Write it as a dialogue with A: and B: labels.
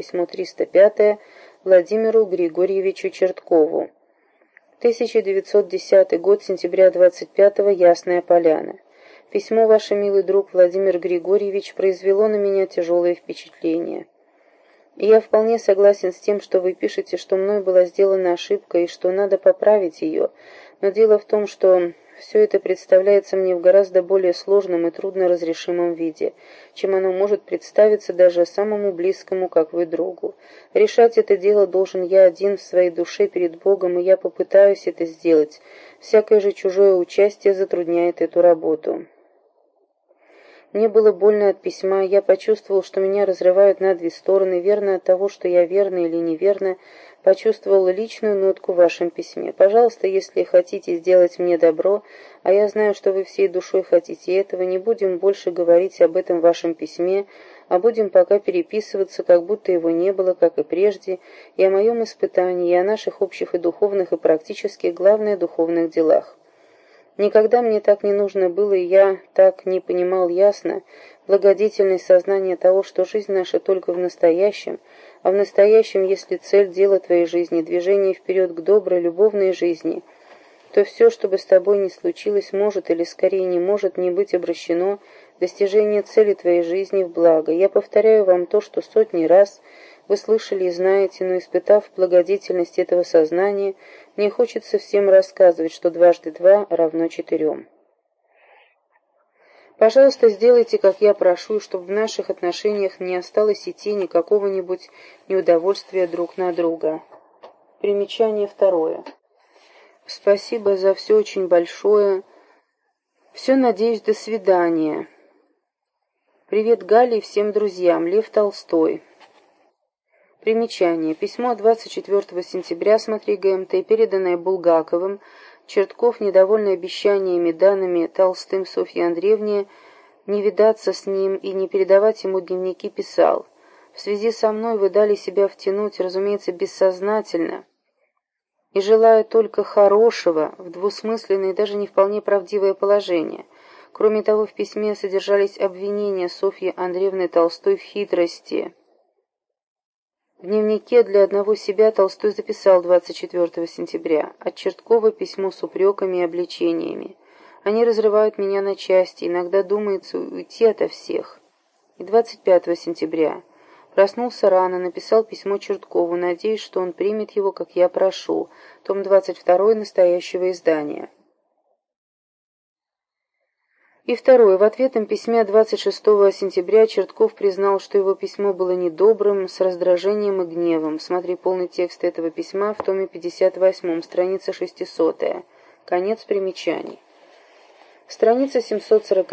A: письмо 305 Владимиру Григорьевичу Черткову. 1910 год, сентября 25 -го, Ясная Поляна. Письмо, ваш милый друг Владимир Григорьевич, произвело на меня тяжелое впечатление. И я вполне согласен с тем, что вы пишете, что мной была сделана ошибка и что надо поправить ее, но дело в том, что все это представляется мне в гораздо более сложном и трудно разрешимом виде, чем оно может представиться даже самому близкому, как вы, другу. Решать это дело должен я один в своей душе перед Богом, и я попытаюсь это сделать. Всякое же чужое участие затрудняет эту работу. Мне было больно от письма, я почувствовал, что меня разрывают на две стороны, верно от того, что я верно или неверно, почувствовал личную нотку в вашем письме. Пожалуйста, если хотите сделать мне добро, а я знаю, что вы всей душой хотите этого, не будем больше говорить об этом в вашем письме, а будем пока переписываться, как будто его не было, как и прежде, и о моем испытании, и о наших общих и духовных, и практически, главное, духовных делах. Никогда мне так не нужно было, и я так не понимал ясно благодетельность сознания того, что жизнь наша только в настоящем, а в настоящем, если цель дела твоей жизни, движение вперед к доброй, любовной жизни, то все, что бы с тобой ни случилось, может или скорее не может не быть обращено достижение цели твоей жизни в благо. Я повторяю вам то, что сотни раз вы слышали и знаете, но испытав благодетельность этого сознания, мне хочется всем рассказывать, что дважды два равно четырем. Пожалуйста, сделайте, как я прошу, чтобы в наших отношениях не осталось и тени какого-нибудь неудовольствия друг на друга. Примечание второе. Спасибо за все очень большое. Все, надеюсь, до свидания. Привет Гале и всем друзьям. Лев Толстой. Примечание. Письмо 24 сентября, смотри ГМТ, переданное Булгаковым. Чертков, недовольный обещаниями, данными Толстым Софье Андреевне, не видаться с ним и не передавать ему дневники, писал. В связи со мной вы дали себя втянуть, разумеется, бессознательно, и желая только хорошего, в двусмысленное и даже не вполне правдивое положение. Кроме того, в письме содержались обвинения Софьи Андреевны Толстой в хитрости, в дневнике для одного себя Толстой записал 24 сентября от Черткова письмо с упреками и обличениями. Они разрывают меня на части, иногда думается уйти ото всех. И 25 сентября проснулся рано, написал письмо Черткову, надеясь, что он примет его, как я прошу, том 22 настоящего издания. И второе. В ответном письме 26 сентября Чертков признал, что его письмо было недобрым, с раздражением и гневом. Смотри полный текст этого письма в томе 58, страница 600. Конец примечаний. Страница 740